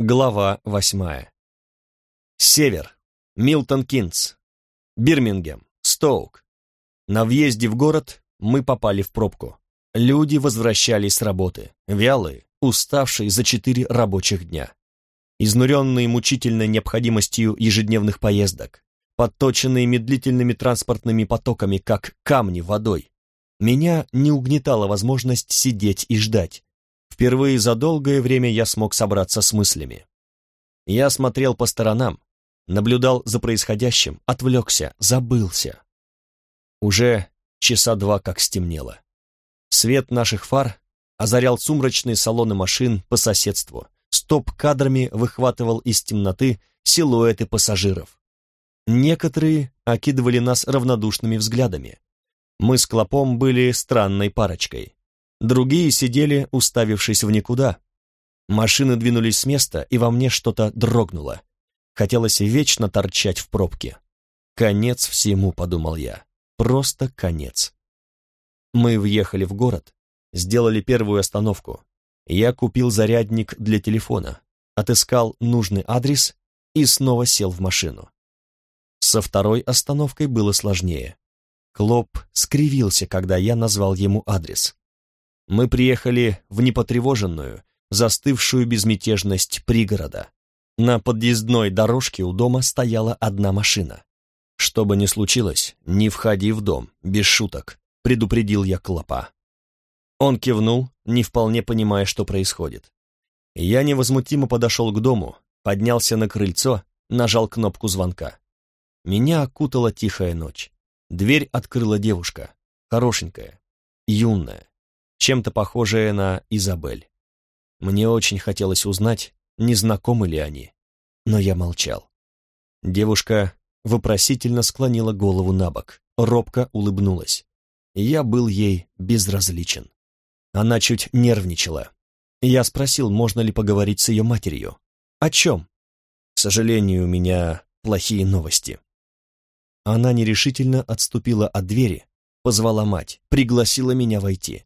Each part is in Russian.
Глава восьмая. Север. Милтон Кинс. Бирмингем. Стоук. На въезде в город мы попали в пробку. Люди возвращались с работы, вялые, уставшие за четыре рабочих дня. Изнуренные мучительной необходимостью ежедневных поездок, подточенные медлительными транспортными потоками, как камни водой. Меня не угнетала возможность сидеть и ждать, Впервые за долгое время я смог собраться с мыслями. Я смотрел по сторонам, наблюдал за происходящим, отвлекся, забылся. Уже часа два как стемнело. Свет наших фар озарял сумрачные салоны машин по соседству, стоп-кадрами выхватывал из темноты силуэты пассажиров. Некоторые окидывали нас равнодушными взглядами. Мы с Клопом были странной парочкой. Другие сидели, уставившись в никуда. Машины двинулись с места, и во мне что-то дрогнуло. Хотелось вечно торчать в пробке. Конец всему, подумал я. Просто конец. Мы въехали в город, сделали первую остановку. Я купил зарядник для телефона, отыскал нужный адрес и снова сел в машину. Со второй остановкой было сложнее. Клоп скривился, когда я назвал ему адрес. Мы приехали в непотревоженную, застывшую безмятежность пригорода. На подъездной дорожке у дома стояла одна машина. «Что бы ни случилось, не входи в дом, без шуток», — предупредил я Клопа. Он кивнул, не вполне понимая, что происходит. Я невозмутимо подошел к дому, поднялся на крыльцо, нажал кнопку звонка. Меня окутала тихая ночь. Дверь открыла девушка, хорошенькая, юная, чем-то похожая на Изабель. Мне очень хотелось узнать, не знакомы ли они, но я молчал. Девушка вопросительно склонила голову на бок, робко улыбнулась. Я был ей безразличен. Она чуть нервничала. Я спросил, можно ли поговорить с ее матерью. О чем? К сожалению, у меня плохие новости. Она нерешительно отступила от двери, позвала мать, пригласила меня войти.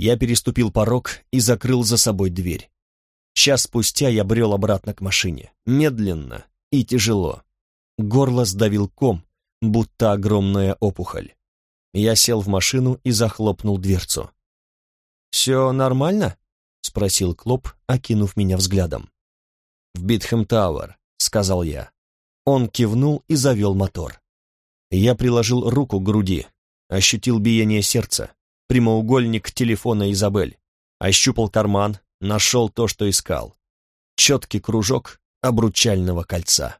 Я переступил порог и закрыл за собой дверь. Час спустя я брел обратно к машине, медленно и тяжело. Горло сдавил ком, будто огромная опухоль. Я сел в машину и захлопнул дверцу. «Все нормально?» — спросил Клоп, окинув меня взглядом. «В Битхэм Тауэр», — сказал я. Он кивнул и завел мотор. Я приложил руку к груди, ощутил биение сердца прямоугольник телефона Изабель. Ощупал карман, нашел то, что искал. Четкий кружок обручального кольца.